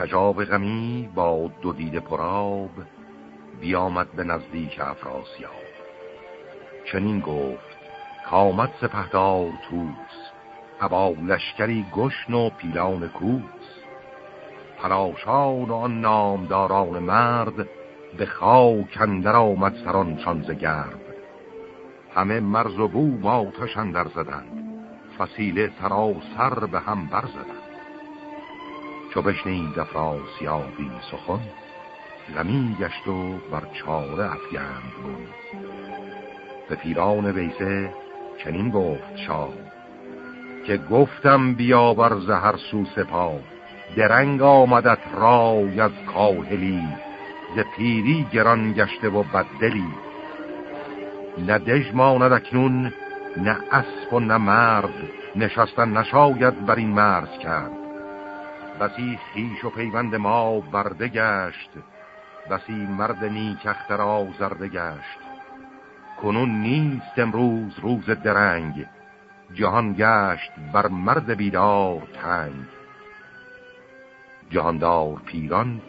تجاب غمی با دو دید پراب بیامد به نزدیک افراسیاب. چنین گفت کامد سپهدار توس ابا لشکری گشن و پیلان کوس. پراشان و آن نامداران مرد به خاک اندر آمد سران ز گرد. همه مرز و بو آتش اندر زدند فسیله سراسر به هم برزدند چو بشنید افراسیابی سخن غمی گشت و بر چاره افگند بود به پیران ویسه چنین گفت شاه که گفتم بیا بر زهر سو سپاه درنگ آمدت رای از کاهلی ز پیری گران گشته و بددلی. نه دژ ماند اکنون نه اسب و نه مرد نشستن نشاید بر این مرز کرد. بسی خیش و پیوند ما برده گشت بسی مرد نیکختر آزرده گشت. کنون نیست امروز روز درنگ جهان گشت بر مرد بیدار تنگ. جهاندار پیران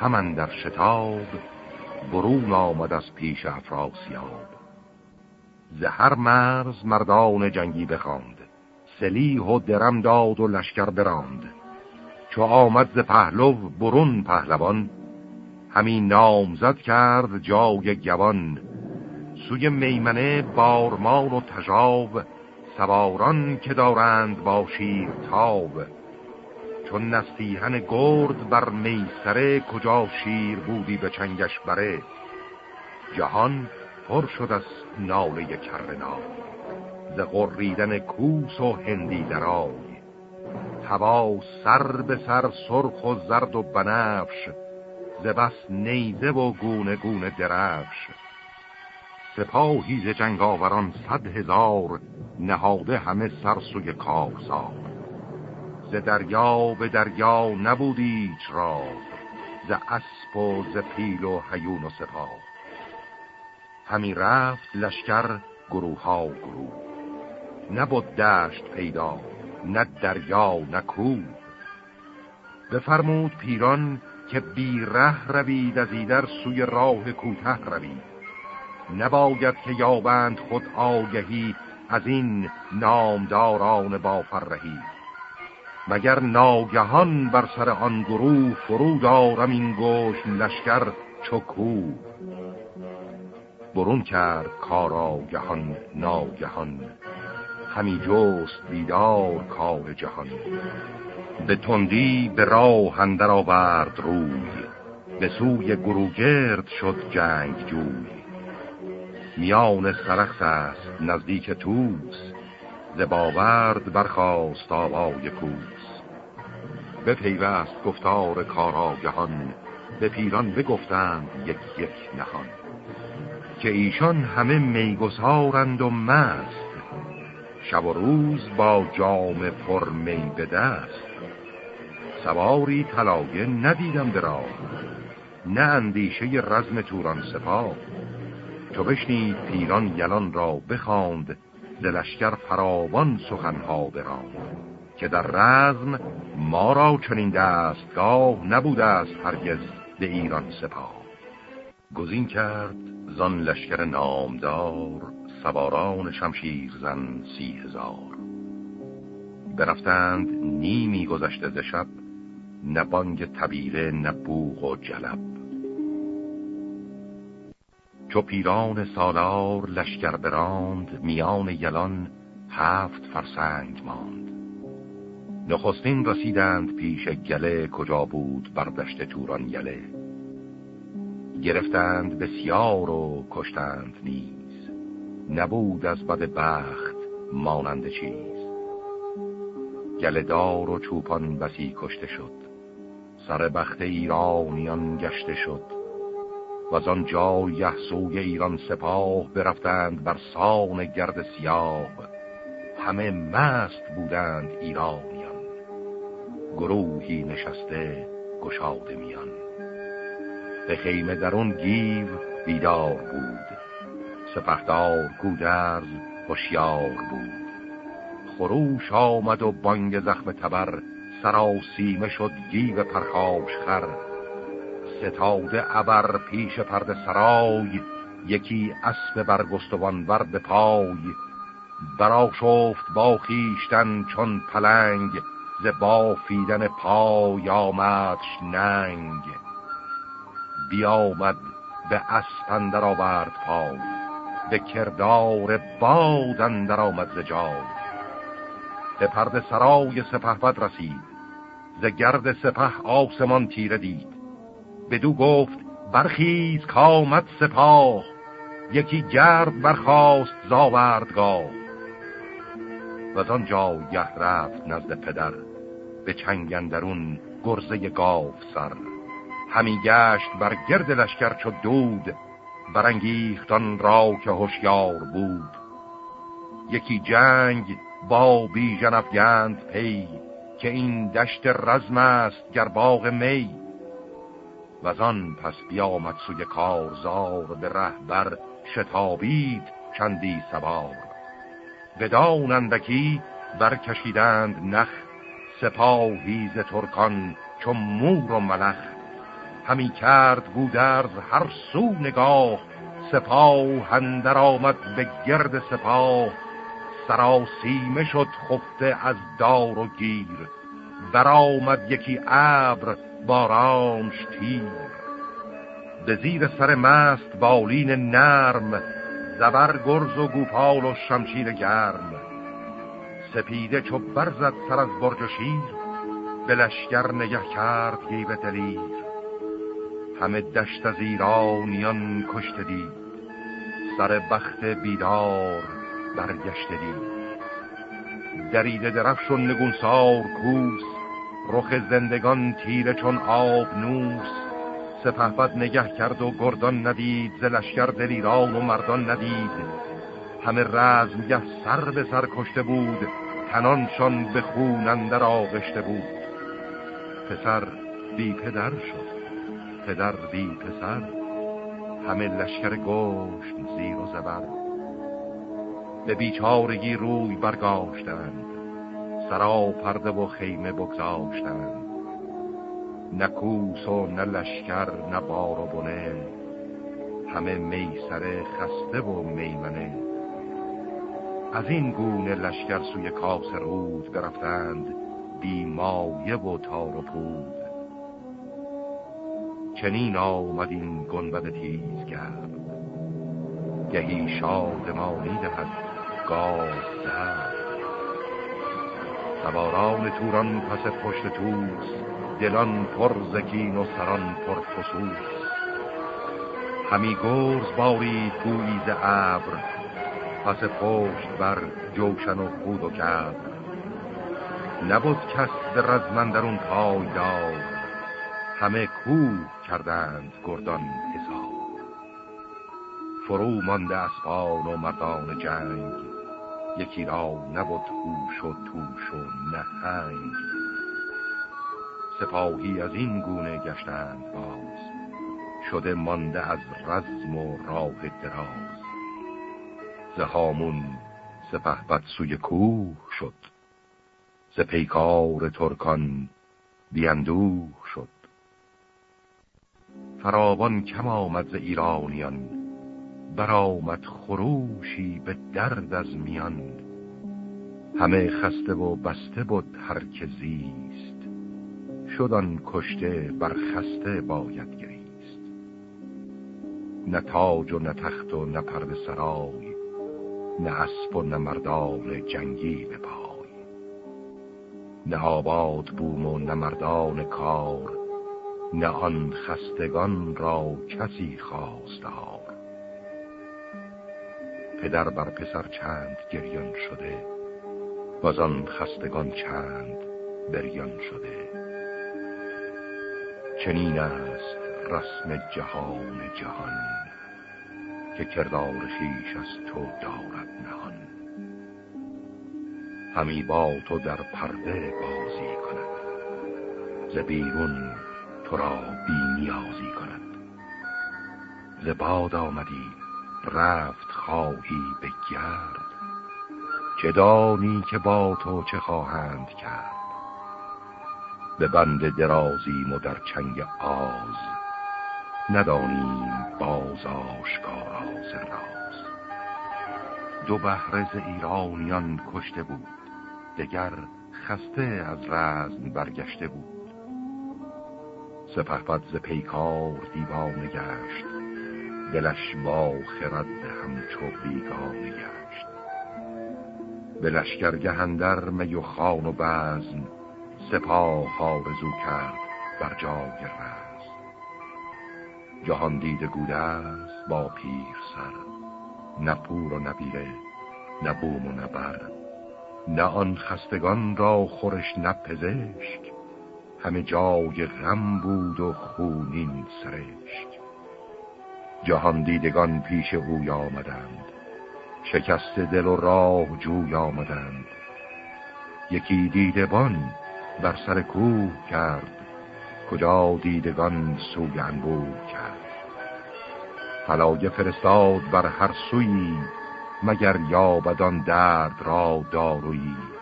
همان در شتاب برون آمد از پیش افراسیاب. زهر مرز مردان جنگی بخواند سلیح و درم داد و لشکر براند. چو آمد ز پهلو برون پهلوان همین نامزد کرد جای گوان. سوی میمنه بارمان و تجاب سواران که دارند با شیر تاب چون نستیهن گرد بر میسره کجا شیر بودی به چنگش بره؟ جهان پر شد از ناله کرنا ز غریدن کوس و هندی درای. هوا سر به سر سرخ و زرد و بنفش ز بس نیزه و گونه گونه درفش. سپاهی ز جنگاوران صد هزار نهاده همه سر سوی کارزار. ز دریا به دریا نبودی را ز اسب و ز پیل و حیون و سپاه. همی رفت لشکر گروه ها گروه. نبود دشت پیدا نه دریا نه کوه. بفرمود پیران که بی ره روید از ایدر سوی راه کوته روید. نباید که یابند خود آگهی از این نامداران با فرهی مگر ناگهان بر سر آن گروه فرود دارم این گوش لشکر چکو برون کرد کار آگهان ناگهان. همی جست بیدار کار جهان. به تندی به راه اندر آورد روی. به سوی گروگرد شد جنگ جوی. میان سرخس است نزدیک توس ز باورد برخواست آوای کوس. به پیوست گفتار کاراگهان به پیران بگفتند یک یک نهان. که ایشان همه میگسارند و مست. شب و روز با جام پر می به دست. سواری طلایه ندیدم درا نه اندیشه رزم توران سپاه. چو بشنید پیران یلان را بخواند دلشگر فراوان سخنها براند که در رزم ما را چنین دستگاه نبوده است هرگز به ایران سپاه. گزین کرد زان لشکر نامدار سواران شمشیر زن سی هزار. برفتند نیمی گذشته ز شب نه بانگ تبیره نه بوغ و جلب. چو پیران سالار لشکر براند میان یلان هفت فرسنگ ماند. نخستین رسیدند پیش گله کجا بود بر دشت توران یله. گرفتند بسیار و کشتند نیز. نبود از بد بخت مانند چیز. گله دار و چوپان بسی کشته شد. سر بخت ایرانیان گشته شد. و از آن جا یحسوی ایران سپاه برفتند بر سان گرد سیاه. همه مست بودند ایرانیان. گروهی نشسته گشاده میان. به خیمه درون گیو بیدار بود. سپهدار گودرز هوشیار بود. خروش آمد و بانگ زخم تبر سراسیمه شد گیو پرخاش خر. ستاده ابر پیش پرد سرای یکی اسب برگستوان ورد پای. برا شفت با خیشتن چون پلنگ ز بافیدن پای آمدش ننگ. بیامد به اسپندر آورد پای. به کردار بادن در آمد ز به پرد سرای سپه رسید ز گرد سپه آسمان تیره دید. بدو گفت برخیز کامد سپاه یکی گرد برخواست زاوردگاه و از آن گه رفت نزد پدر به چنگندرون گرزه گاف سر. همی گشت بر گرد لشکر چو دود برانگیختان را که هوشیار بود. یکی جنگ با بیژن افگند پی که این دشت رزم است گر باغ می. و آن پس بیامد سوی کارزار به رهبر شتابید چندی سوار. بدان اندکی برکشیدند نخ سپاهی ز ترکان چون مور و ملخ. همی کرد گودرز هر سو نگاه سپاه هندر آمد به گرد سپاه. سراسیمه شد خفته از دار و گیر برآمد یکی ابر بارانش تیر. به زیر سر مست بالین نرم زبر گرز و گوپال و شمشیر گرم. سپیده چو برزد سر از برج و شیر به لشگر نگه کرد گیب دلیر. همه دشت از ایرانیان کشته دید. سر بخت بیدار برگشته دید. دریده درفش و نگونسار کوس رخ زندگان تیره چون آب نوس. سپهبد نگه کرد و گردان ندید ز لشکر دلیران و مردان ندید. همه رزمگه سر به سر کشته بود تنانشان به خون اندر آغشته بود. پسر بی پدر شد. پدر بی پسر همه لشکر گشت زیر و زبر. به بیچارگی روی برگاشتند سرا پرده و خیمه بگذاشتند. نه کوس و نه لشکر نه بار و بنه همه میسر خسته و میمنه. از این گونه لشکر سوی کاس رود برفتند بیمایه و تار و پود. چنین آمد این گنبد تیز کرد گهی شادمانی دهد گاه درد. سواران توران پس پشت توس دلان پر زکین و سران پر خصوص همی گرز بارید گویی ز ابر پس پشت بر جوشن و خود و جبر نبود کس به رزمندرون پای داد همه کوه کردند گردان حساب. فرو مانده اسبان و مردان جنگ. یکی را نبود هوش و توش و نهنگ. سپاهی از این گونه گشتند باز. شده مانده از رزم و راه دراز. زهامون سپه سوی کوه شد. ز پیکار ترکان بیندوه شد. فراوان کم آمد ز ایرانیان برآمد خروشی به درد از میان. همه خسته و بسته بود هر که زیست شدن کشته بر خسته باید گریست. نه تاج و نه تخت و نه پرد سرای نه اسب و نه مردان جنگی به پای. نه آباد بوم و نه مردان کار نه آن خستگان را کسی خواستار پدر بر پسر چند گریان شده و آن خستگان چند بریان شده. چنین است رسم جهان جهان که کردار خیش از تو دارد نهان. همی با تو در پرده بازی کند ز بیرون تو را بی نیازی کند. ز باد آمدی رفت خواهی به گرد. چه دانی که با تو چه خواهند کرد؟ به بند درازیم و در چنگ آز ندانیم باز آشکار راز. دو بهره ز ایرانیان کشته بود دگر خسته از رزم برگشته بود. سپهبد ز پیکار دیوانه گشت. دلش با خرد همچو بیگانه گشت. به لشکرگه اندر می و خان و بزن سپاه آرزو کرد بر جای رز جهان دیده گودرز با پیر سر. نه پور و نبیره نه بوم و نبر نه آن خستگان را خورش نه پزشک. همه جای غم بود و خونین سرشک جهان دیدگان پیش اوی آمدند. شکست دل و راه جوی آمدند. یکی دیدبان بر سر کوه کرد. کجا دیدگان سوی انبوه کرد. فلایه فرستاد بر هر سوی مگر یابدان درد را دارویی.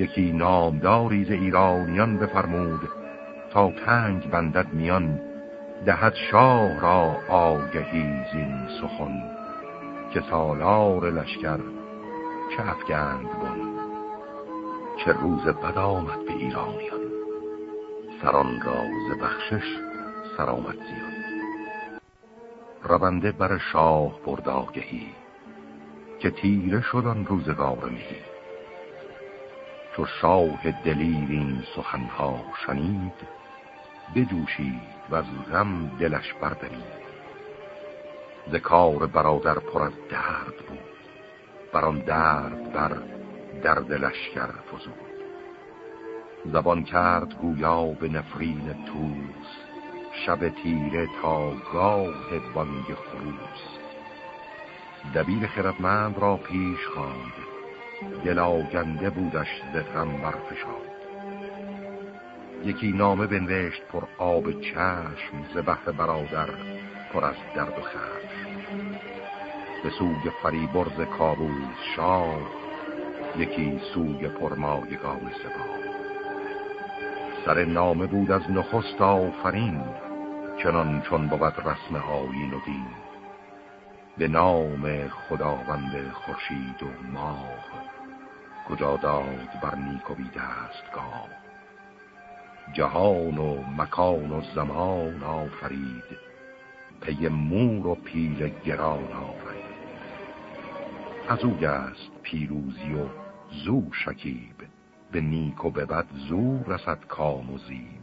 یکی نامداری ز ایرانیان بفرمود تا تنگ بندد میان دهد شاه را آگهی زین سخن که سالار لشکر چه افگند بن چه روز بد آمد به ایرانیان. سران را بخشش سرآمد زیان. رونده بر شاه برد آگهی که تیره شدن روزگار میهی چو شاه دلیر این سخنها شنید بجوشید و از غم دلش بردمید ز برادر پر از درد بود بر آن درد بر درد لشکر فزود. زبان کرد گویا به نفرین توس شب تیره تا گاه بانگ خروس. دبیر خردمند را پیش خواند دل آگنده بودش ز برفشاد یکی نامه بنوشت پر آب چشم ز بحر برادر پر از درد و خشم. به سوی فریبرز کابوس شاه یکی سوی پرمایگان سپاه. سر نامه بود از نخست آفرین چنان چون بود رسم آیین و دین. به نام خداوند خورشید و ماه کجا داد بر نیک و دستگاه. جهان و مکان و زمان آفرید پی مور و پیل گران آفرید. از او است پیروزی و زو شکیب به نیک و به بد زو رسد کام و زیب.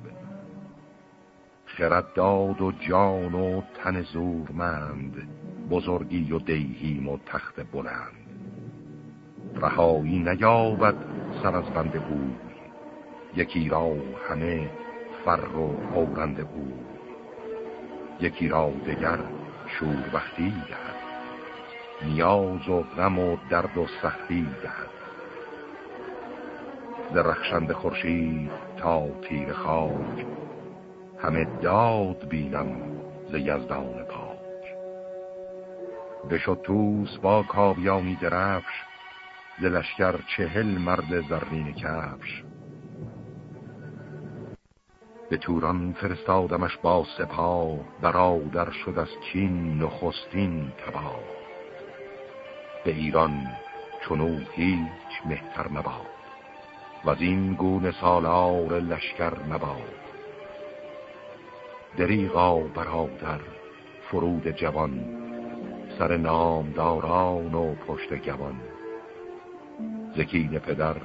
خرد داد و جان و تن زورمند بزرگی و دیهیم و تخت بلند. رهایی نیابد سر از بند او یکی را همه فر و آورند او یکی را دگر شور وقتی دهد. نیاز و غم و درد و سختی دهد. درخشند خورشید تا تیر خاک. همه داد بینم ز یزدان بشد توس با کاویانی درفش ز لشکر چهل مرد زرین کفش. به توران فرستادمش با سپاه برادر شد از چین نخستین تباه. به ایران چونو هیچ مهتر مباد و از این گونه سالار لشکر مباد. دریغا برادر فرود جوان سر نامداران و پشت گوان زکین پدر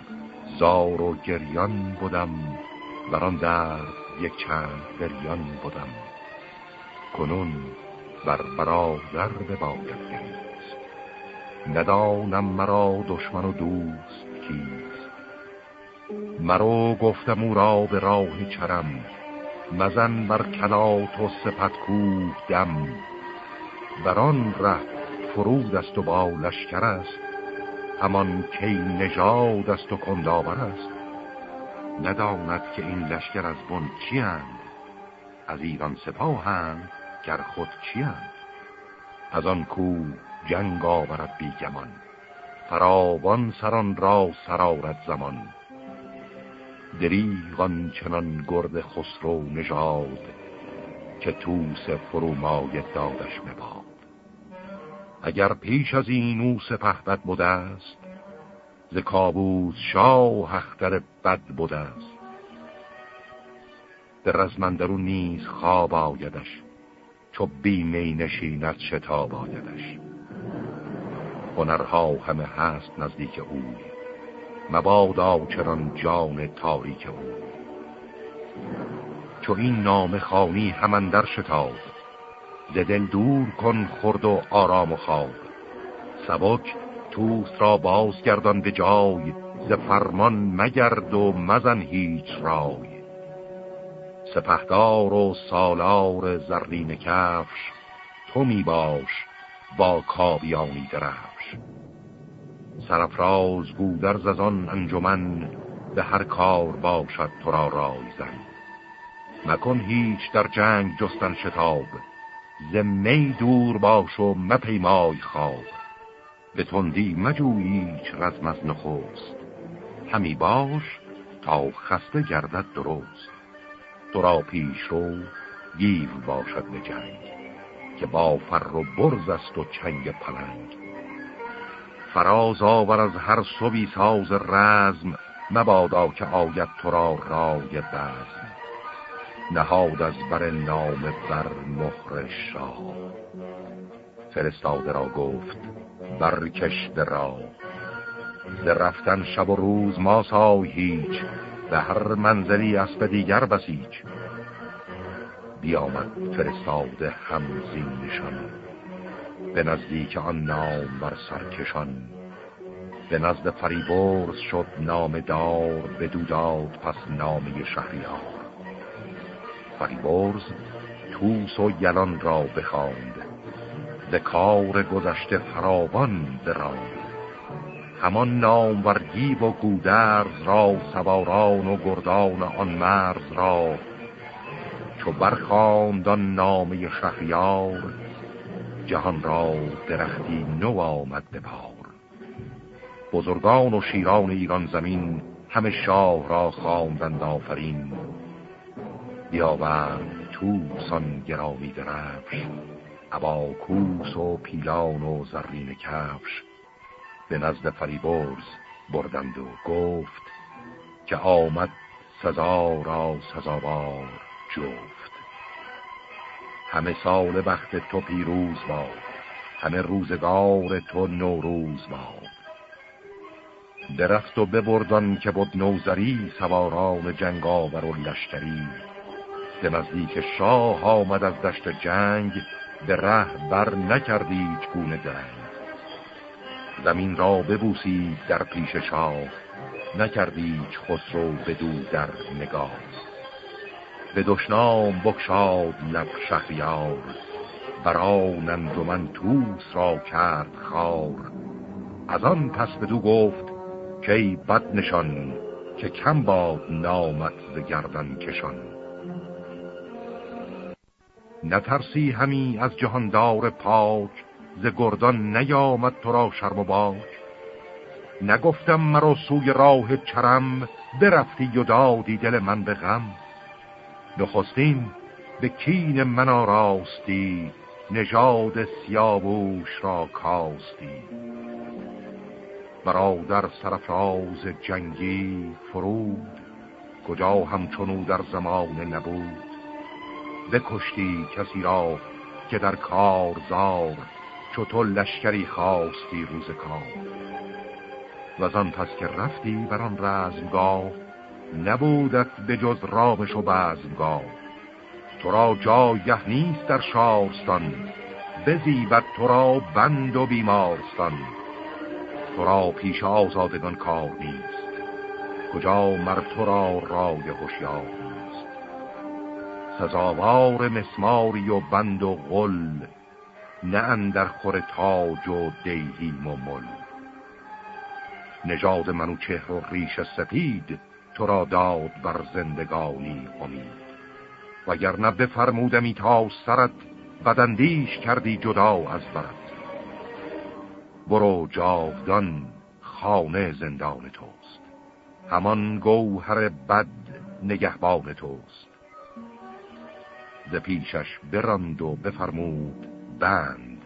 زار و گریان بودم بران درد یک چند بریان بودم. کنون بر برادر باید گریست. ندانم مرا دشمن و دوست کیست. مرا گفتم او را به راه چرم مزن بر کلات و سپت کوه دم. بران ره فرود است و با لشکر است. همان کی نژاد است و کنداور است. نداند که این لشکر از بن چیند از ایران سپاهند گر خود چیند از آن کو جنگ آورد بیگمان فراوان سران را سرارت زمان. دریغان چنان گرد خسرو نژاد که توس فرومای دادش مباد. اگر پیش از این او سپهبد بوده است ز کابوس شاه اختر بد بوده است. در رزمندرون نیز خواب آیدش چو بیمی نشیند شتاب آیدش. هنرها همه هست نزدیک اوی مبادا چران جان تاریک او. چو این نام خانی همان در شتاب ز دل دور کن خرد و آرام و خواب. سبک توست را بازگردان به جای ز فرمان مگرد و مزن هیچ رای. سپهدار و سالار زرین کفش تو می باش با کابیانی درفش. سرفراز گودرز از آن انجمن به هر کار باشد تو را رای زن. مکن هیچ در جنگ جستن شتاب. زمی دور باش و مپیمای خواب. به تندی مجوی هیچ رزم از نخوست همی باش تا خسته گردد درست. تو را پیش رو گیو باشد به جنگ که با فر و برز است و چنگ پلنگ. فراز آور از هر صبی ساز رزم مبادا که آید تو را رای بزم نهاد از بر نام بر مهر شاه. فرستاده را گفت برکش را. ز رفتن شب و روز ما سای هیچ به هر منزلی اسب دیگر بسیج بیامد فرستاده همزین نشان به نزدیک آن نام بر سرکشان. به نزد فریبرز شد نام دار به دوداد پس نامی شهریار. فریبرز توس و یلان را بخواند ز کار گذشته فراوان براند. همان نام و گودرز را سواران و گردان آن مرز را چو برخاند آن نامه شهریار جهان را درختی نو آمد به پار بزرگان و شیران ایران زمین همه شاه را خواندند آفرین. بیاورد توسان گرامی درفش ابا کوس و پیلان و زرین کفش. به نزد فریبرز بردند و گفت که آمد سزا را سزاوار جفت. همه سال بخت تو پیروز باد همه روزگار تو نوروز باد. درفت و ببردان که بود نوزری سواران جنگاور و لشکری. به نزدیک شاه آمد از دشت جنگ به ره بر نکردی گونه درنگ زمین را ببوسید در پیش شاه نکردیچ خسرو بدو در نگاه. به دشنام بکشاد لب شهریار بران انجمن توس را کرد خار. از آن پس بدو گفت که بد نشان که کم باد نامت ز گردن کشان. نترسی همی از جهاندار پاک ز گردان نیامد تو را شرم و باک. نگفتم مرا سوی راه چرم برفتی و دادی دل من به غم. نخستین به کین من آراستی نژاد سیاووش را کاستی. برادر سرفراز جنگی فرود کجا همچنو در زمان نبود؟ بکشتی کسی را که در کار زار چو تو لشکری خواستی روز کار. و آن پس که رفتی بر آن رزمگاه نبودت به جز رامش و بزمگاه. تو را جایه نیست در شارستان بزیبت تو را بند و بیمارستان. تو را پیش آزادگان کار نیست کجا مر تو را رای هوشیار سزاوار مسماری و بند و غل نه اندر خور تاج و دیهیم و مل نژاد منو چهر و ریش سپید تو را داد بر زندگانی امید. وگرنه بفرمودمی تا سرت بدندیش کردی جدا از برد برو جاودان خانه زندان توست. همان گوهر بد نگهبان توست. ز پیشش براند و بفرمود بند.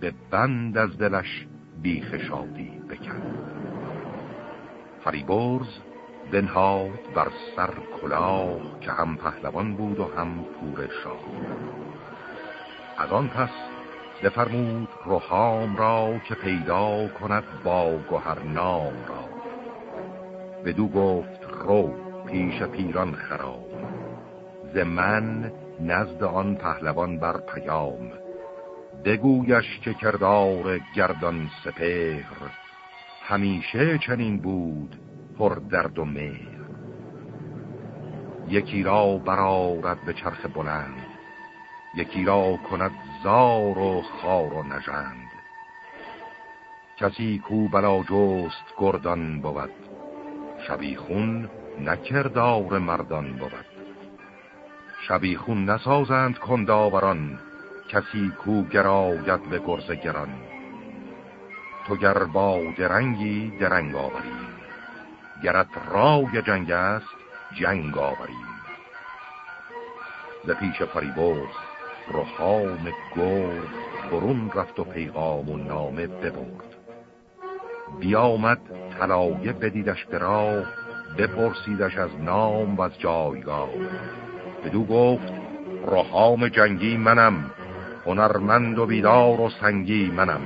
به بند از دلش بیخ شادی بکند. فریبرز بنهاد بر سر کلاه که هم پهلوان بود و هم پور شاه. از آن پس بفرمود روحام را که پیدا کند با گوهرنام را. بدو گفت رو پیش پیران خراب. ز من نزد آن پهلوان بر پیام. بگویش که کردار گردان سپهر همیشه چنین بود پر درد و مهر. یکی را برارد به چرخ بلند یکی را کند زار و خار و نژند. کسی کو بلا جست گردان بود شبیخون نکردار مردان بود. شبیخون نسازند کنداوران کسی کو گراید به گرز گران. تو گر با درنگی درنگ آوریم گرت رای جنگ است جنگ آوریم ز پیش فریبرز روحام گرد برون رفت و پیغام و نامه ببرد. بیامد طلایه بدیدش به راه بپرسیدش از نام و از جایگاه. بدو گفت روحام جنگی منم هنرمند و بیدار و سنگی منم.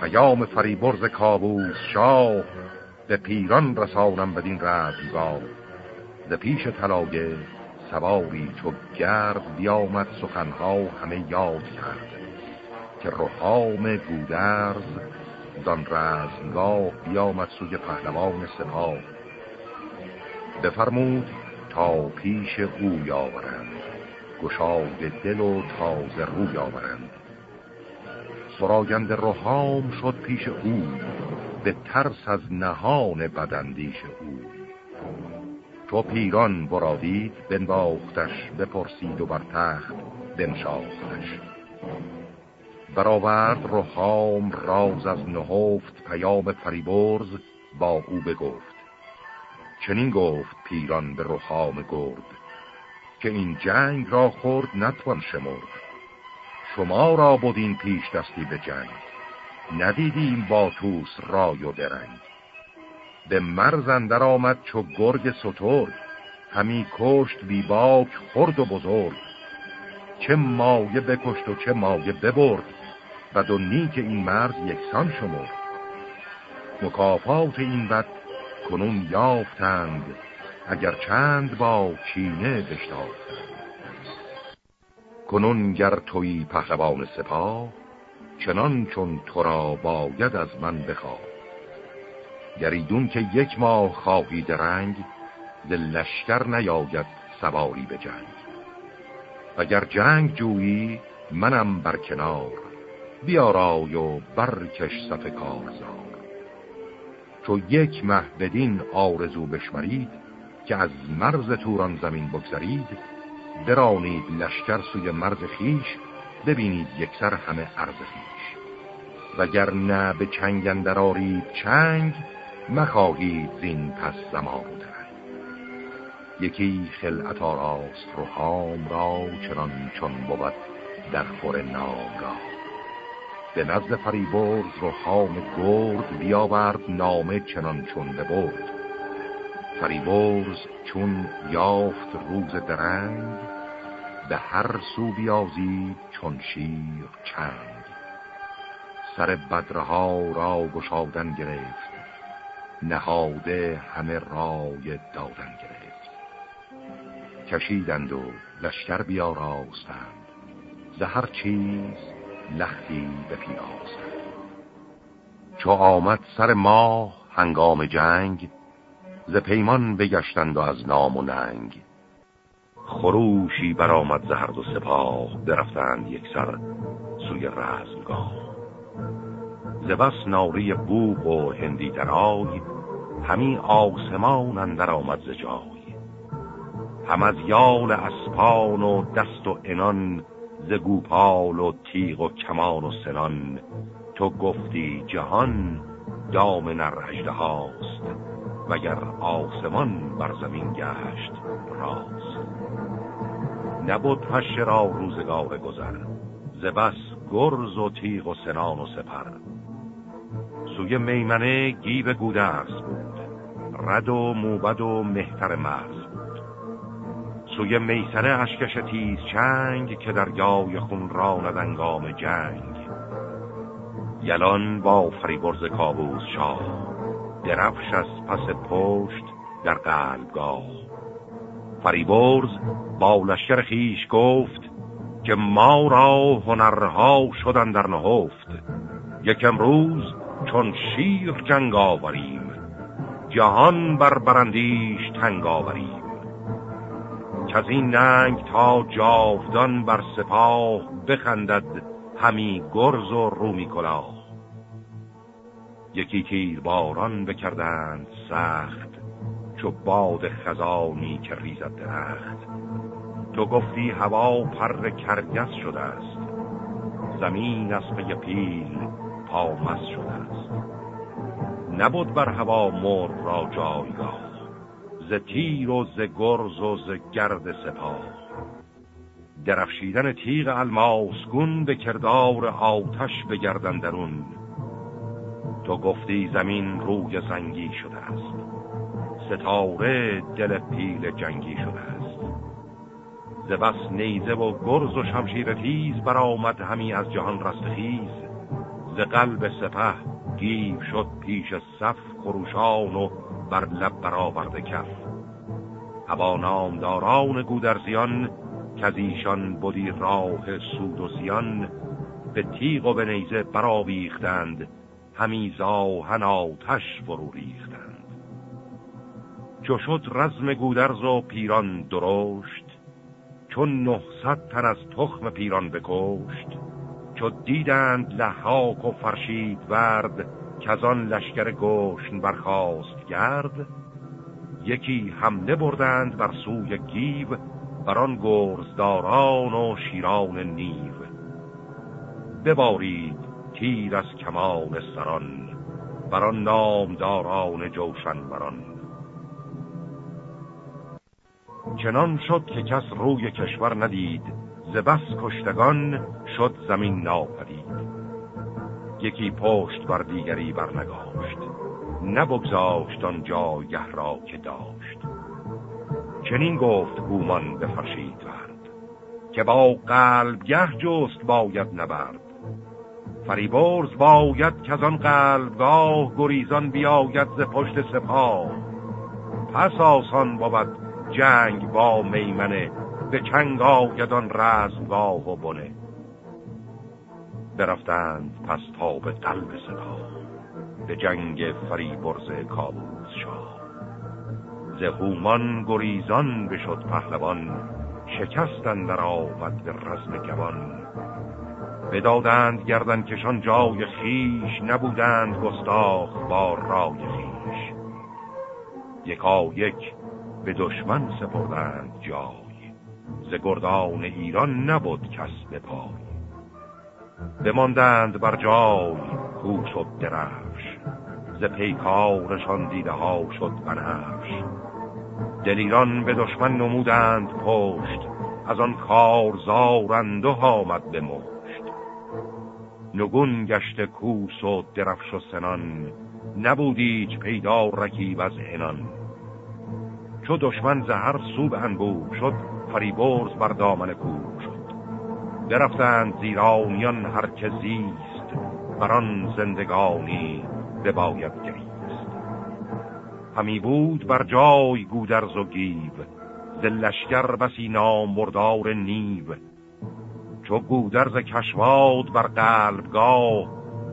پیام فریبرز کابوس شاه به پیران رسانم بدین رزمگاه. ز پیش طلایه سواری چو گرد بیامد سخنها همه یاد کرد. که روحام گودرز دان رزمگاه بیامد سوی پهلوان سپاه. بفرمود پیش او یاورند. گشاد دل و تازه روی آورند سراگند روحام شد پیش او به ترس از نهان بدندیش او. چو پیران برادید بنواختش بپرسید و بر تخت بنشاختش. برآورد روحام راز از نهفت پیام فریبرز با او بگفت. چنین گفت پیران به روحام گرد که این جنگ را خورد نتوان شمرد. شما را بودین پیش دستی به جنگ. ندیدیم با توس رای و درنگ. به مرز اندر آمد چو گرگ سترگ. همی کشت بی باک خرد و بزرگ. چه مایه بکشت و چه مایه ببرد. و دو نیک این مرز یکسان شمرد. مکافات این بد کنون یافتند اگر چند با چینه بشتافتند کنون گر توی پهلوان سپاه چنان چون تو را باید از من بخواه. گریدون که یک ماه خواهی درنگ ز لشکر نیاید سواری به جنگ. اگر جنگ جویی منم بر کنار بیارای و برکش صف کارزار. چو یک مه بدین آرزو بشمرید که از مرز توران زمین بگذرید برانید لشکر سوی مرز خیش ببینید یکسر همه عرض خیش. وگر نه به چنگ اندرارید چنگ مخواهید زین پس زمان یکی خلعت آراست روحام را چنان چون بود در خور نام به نزد فریبرز روحام گرد بیاورد نامه چنان چون ببرد فریبرز چون یافت روز درنگ به هر سو بیازید چون شیر چنگ. سر بدرها را گشادن گرفت نهاده همه رای دادن گرفت. کشیدند و لشکر بیاراستند زهر چیز لختی به پیراستند چو آمد سر ماه هنگام جنگ ز پیمان بگشتند و از نام و ننگ. خروشی برآمد زهرد و سپاه برفتند یک سر سوی رزمگاه. ز بس ناری بوق و هندی درای همی آسمان اندر آمد ز جای. هم از یال اسپان و دست و انان ز گوپال و تیغ و کمان و سنان تو گفتی جهان دام نر هاست وگر آسمان بر زمین گشت راست. نبود پشه را روزگار گذر ز بس گرز و تیغ و سنان و سپر. سوی میمنه گیب گودرز بود رد و موبد و مهتر مرز. سوی میسنه اشکش تیز چنگ که در یای خون را ندنگام جنگ. یلان با فریبرز کابوس شاه درفش از پس پشت در قلبگاه. فریبرز با لشکر خیش گفت که ما را هنرها شدن در نهفت. یک امروز چون شیر جنگ آوریم جهان بر برندیش تنگ آوریم. از این ننگ تا جاودان بر سپاه بخندد همی گرز و رومی کلاه. یکی تیر باران بکردند سخت چو باد خزانی که ریزد درخت. تو گفتی هوا پر کرگس شده است زمین از پی پیل پامس شده است نبود بر هوا مرغ را جایگاه. ز تیر و ز گرز و ز گرد سپاه. درفشیدن تیغ الماسگون به کردار آتش بگردن درون. تو گفتی زمین روی زنگی شده است. ستاره دل پیل جنگی شده است. ز بس نیزه و گرز و شمشیر تیز برآمد همی از جهان رستخیز ز قلب سپه گیب شد پیش صف خروشان و بر لب برآورده کف. هوا نامداران گودرزیان که از ایشان بودی راه سود و زیان به تیغ و به نیزه برآویختند همی زاهن آتش فرو ریختند. چو شد رزم گودرز و پیران درشت چون نهصد تن از تخم پیران بکشت چو دیدند لحاک و فرشید ورد آن لشکر گوشن برخواست گرد یکی حمله بردند بر سوی گیو بر آن گرزداران و شیران نیو. ببارید تیر از کمان سران بران نامداران جوشن بران. چنان شد که کس روی کشور ندید ز بس کشتگان شد زمین ناپدید. یکی پشت بر دیگری برنگاشت. نبگذاشت آن جایه را که داشت. چنین گفت گومان بفرشید ورد که با قلبگه جست باید نبرد. فریبرز باید که از آن قلبگاه گریزان بیاید ز پشت سپاه. پس آسان بود جنگ با میمنه به چنگ آید رزمگاه و بنه. برفتند پس تا به قلب سپاه به جنگ فریبرز کابوس شاه ز هومان گریزان بشد پهلوان شکستن در آمد به رزم گوان. بدادند گردن کشان جای خیش نبودند گستاخ با رای خیش یکا یک به دشمن سپردند جای ز گردان ایران نبود کس به پای. بماندند بر جای کوس و درفش. ز پیکارشان دیده ها شد بنفش. دلیران به دشمن نمودند پشت. از آن کار زارند و آمد به نگون گشت کوس و درفش و سنان. نبودیچ پیدا رکیب از انان چو دشمن زهر سو به انبوه شد فریبرز بر دامن کوه شد درفتند زیرانیان هر که زیست بران زندگانی بباید گریست. همی بود بر جای گودرز و گیو ز لشکر بسی نامبردار نیو. چو گودرز کشواد بر قلبگاه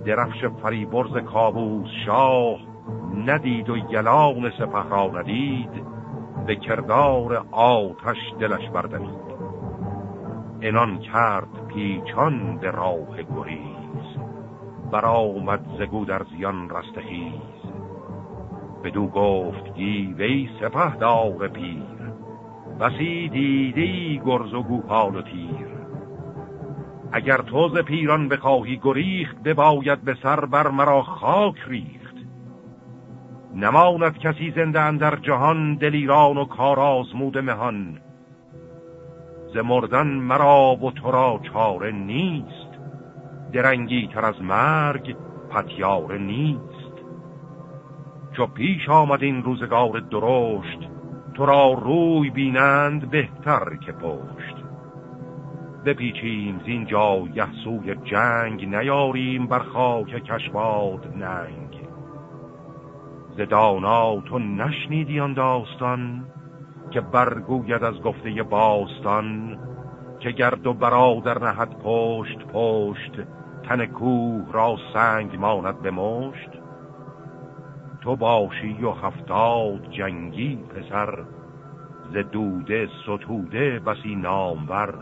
درفش فریبرز کابوس شاه ندید و یلان سپه را ندید به کردار آتش دلش بردمید. انان کرد پیچان به راه گریز. برآمد ز گودرزیان رستخیز بدو گفت گیوی سپه دار پیر. بسی دیدی گرز و گوپال و تیر. اگر توز پیران بخواهی گریخت بباید به سر بر مرا خاک ریخت. نماند کسی زنده در جهان دلیران و کارازمود مهان. ز مردن مرا و تو را چاره نیست. درنگی تر از مرگ پتیار نیست. چو پیش آمد این روزگار درشت تو را روی بینند بهتر که پشت. بپیچیم زین جا یحسوی جنگ نیاریم بر خاک کشباد ننگ. ز دانا تو نشنیدی آن داستان؟ که برگوید از گفته باستان که گرد و برادر نهد پشت پشت تن کوه را سنگ ماند به مشت. تو باشی و هفتاد جنگی پسر ز دوده ستوده بسی نامور.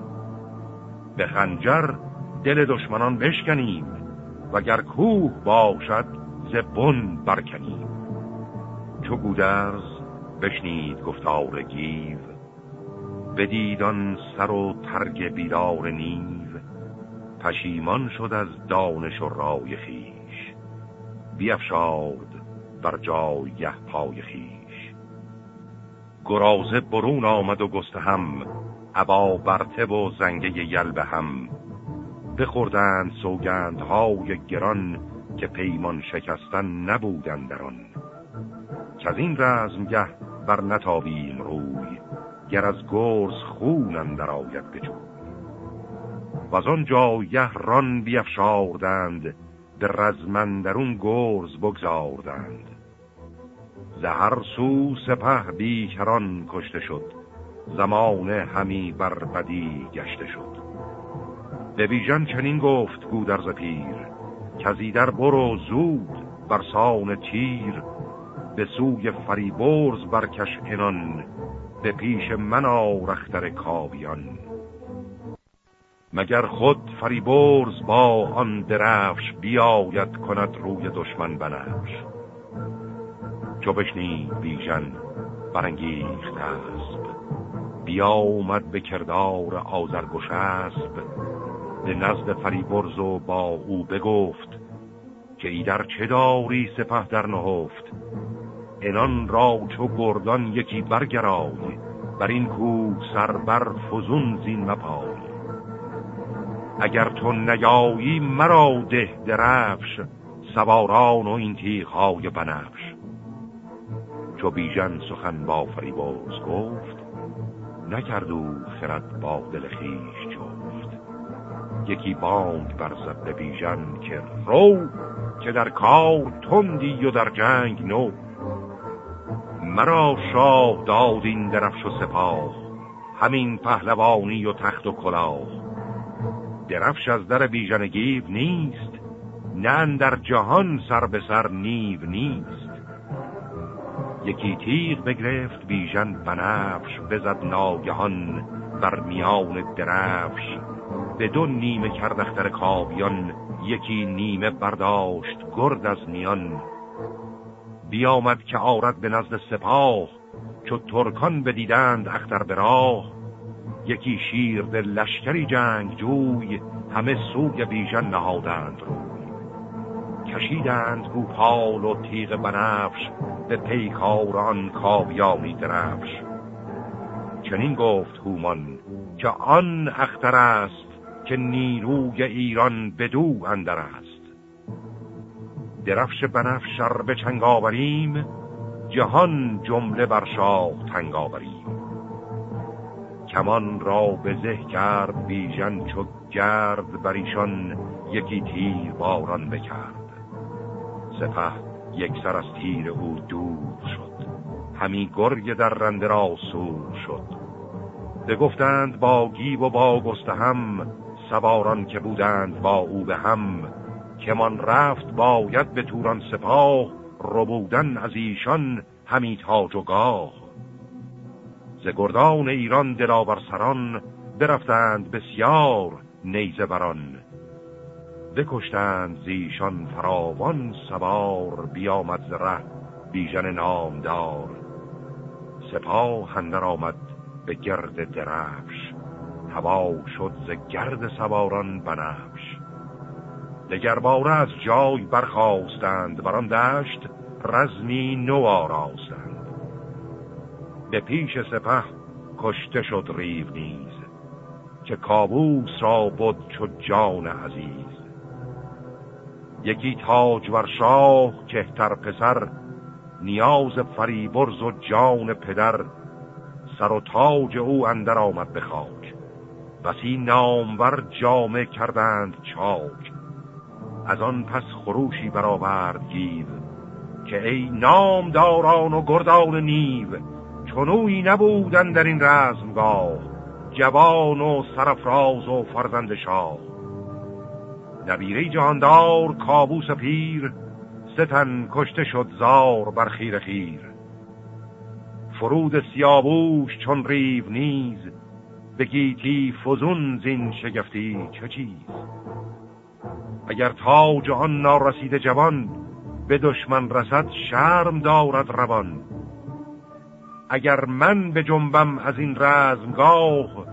به خنجر دل دشمنان بشکنیم وگر کوه باشد ز بن برکنیم. چو گودرز بشنید گفتار گیو بدیدان سر و ترگ بیدار نیو. پشیمان شد از دانش و رای خیش بیافشارد بر جای پای خیش گرازه برون آمد و گسته هم عبا برته و زنگه یلبه هم. بخوردند سوگندهای گران که پیمان شکستن نبودن در آن. که از این رزمگه بر نتابیم روی گر از گرز خون اندر آید بجو و از آن جایه ران بیافشاردند به رزمندرون گرز بگذاردند. زهر سو سپه بیکران کشته شد زمان همی بر بدی گشته شد. به بیژن چنین گفت گودرز پیر کزیدر برو زود بر سان تیر. به سوی فریبرز برکش انان به پیش من آرختر کابیان. مگر خود فریبرز با آن درفش بیاید کند روی دشمن بنفش؟ چو بشنید بیژن برانگیخت اسب بیا اومد به کردار آزرگوش اسب. به نزد فریبرز و با او بگفت که ایدر چه داری سپه در نهفت؟ انان را چو گردان یکی برگرای. بر این کوه سربر فزون زین مپای. اگر تو نیایی مرا ده درفش. سواران و این تیغهای بنفش. چو بیژن سخن با فریبرز گفت نکردو خرد با دل خیش جفت. یکی بانگ برزد به بیژن که رو که در کار تندی و در جنگ نو. مرا شاه داد این درفش و سپاه همین پهلوانی و تخت و کلاه. درفش از در بیژن نیست نه در جهان سر به سر نیو نیست. یکی تیغ بگرفت بیژن بنفش بزد ناگهان بر میان درفش. به دو نیمه کردختر کابیان یکی نیمه برداشت گرد از میان بیامد که آرد به نزد سپاه چو ترکان بدیدند اختر به راه. یکی شیر دل لشکری جنگ جوی همه سوی بیژن نهادند روی. کشیدند گوپال و تیغ بنفش به پیکاران کابیانی درفش. چنین گفت هومان که آن اختر است که نیروی ایران بدو اندر است. درفش بنفش به چنگ آوریم جهان جمله بر شاه تنگ آوریم. کمان را به زه کرد بیژن چو گرد بر ایشان یکی تیر باران بکرد. سپه یک سر از تیر او دور شد همی گرگ در رنده را سور شد. بگفتند با گیب و با گسته هم سواران که بودند با او به هم که من رفت باید به توران سپاه ربودن از ایشان همی تاج و گاه. ز گردان ایران دلاور سران برفتند بسیار نیزه بران بکشتند زیشان فراوان سوار بیامد ز ره بیژن نامدار. سپاه هندر آمد به گرد درفش هوا شد ز گرد سواران بنفش. دگر باره از جای برخواستند بران دشت رزمی نو آراستند. به پیش سپه کشته شد ریو نیز که کابوس را بود چو جان عزیز. یکی تاج ور شاه کهتر پسر نیاز فریبرز و جان پدر سر و تاج او اندر آمد به خاک. بسی نامور جامه کردند چاک. از آن پس خروشی برآورد گیو که ای نامداران و گردان نیو چنوی نبودن در این رزمگاه جوان و سرفراز و فرزند شاه. نبیره جهاندار کابوس پیر ستن کشته شد زار بر خیر خیر. فرود سیابوش چون ریو نیز بگیتی فزون زین شگفتی چه چیز؟ اگر تاج آن نارسیده جوان به دشمن رسد شرم دارد روان. اگر من به جنبم از این رزمگاه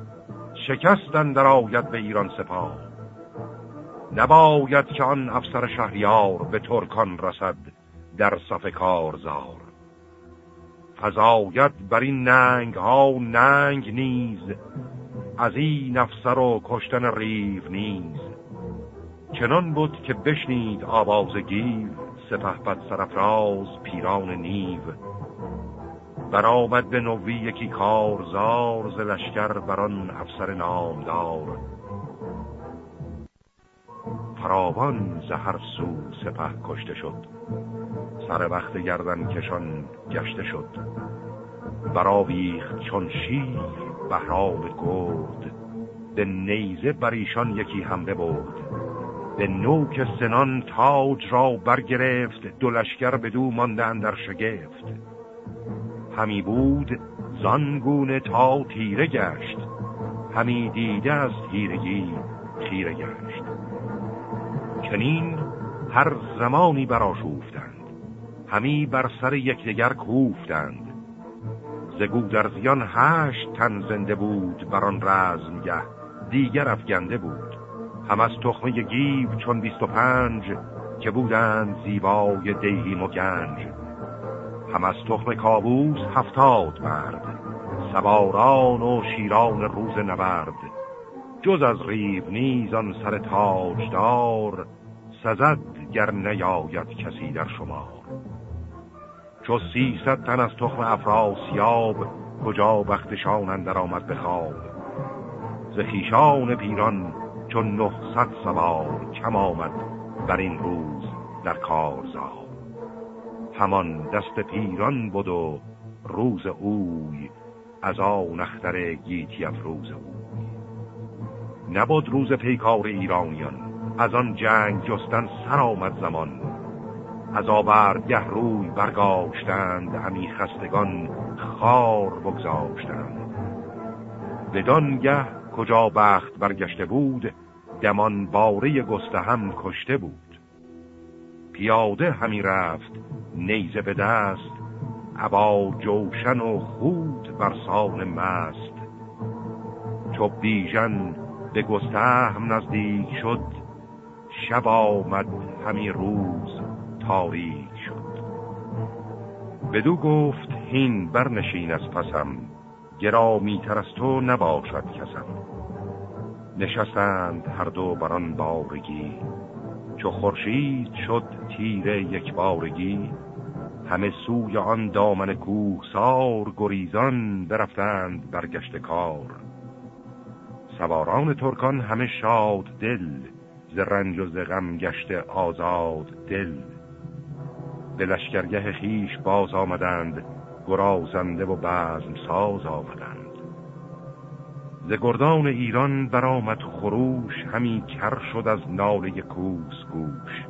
شکستن در آید به ایران سپاه. نباید که آن افسر شهریار به ترکان رسد در صف کارزار. فضاید بر این ننگ ها ننگ نیز از این افسر و کشتن ریو نیز. چنان بود که بشنید آواز گیو سپه بد سرفراز پیران نیو. برآمد به نوی یکی کارزار ز لشکر بران افسر نامدار. فراوان زهر سو سپه کشته شد. سر وقت گردن کشان گشته شد. براویخت چون شیر بهرام گرد. به نیزه بر ایشان یکی حمله برد. به نوک سنان تاج را برگرفت دلشگر به دو مانده در شگفت. همی بود زانگونه تا تیره گشت همی دیده از تیرگی خیره گشت. چنین هر زمانی براشوفتند همی بر سر یکدیگر کوفتند. زگو در زیان هشت تن زنده بود بر آن رزمگه دیگر افگنده بود. هم از تخمه گیو چون بیست و پنج که بودند زیبای دیهیم و گنج. هم از تخم کابوس هفتاد مرد سواران و شیران روز نبرد. جز از ریو نیز آن سر تاجدار سزد گر نیاید کسی در شمار. چو سیصد تن از تخم افراسیاب کجا بختشان اندر آمد به خواب. ز پیران چون نهصد سوار کم آمد بر این روز در کارزار. همان دست پیران بود و روز اوی از آن اختر گیتی افروز اوی. نبود روز پیکار ایرانیان از آن جنگ جستن سر آمد زمان. از آورگه روی برگاشتند همی خستگان خار بگذاشتند. بدان کجا بخت برگشته بود دمان باره هم کشته بود. پیاده همی رفت نیزه به دست عبا جوشن و خود برسان مست. چو بیژن به هم نزدیک شد شب آمد همی روز تاریک شد. بدو گفت هین برنشین از پسم گرامی تر از تو نباشد کسم. نشستند هر دو بران بارگی. چو خورشید شد تیره یک بارگی همه سوی آن دامن کوه سار گریزان برفتند برگشت کار. سواران ترکان همه شاد دل ز رنج و ز غم گشته آزاد دل. به لشکرگه خیش باز آمدند گرازنده و بزم ساز آمدند. ز گردان ایران برآمد خروش همی کر شد از ناله کوس گوش.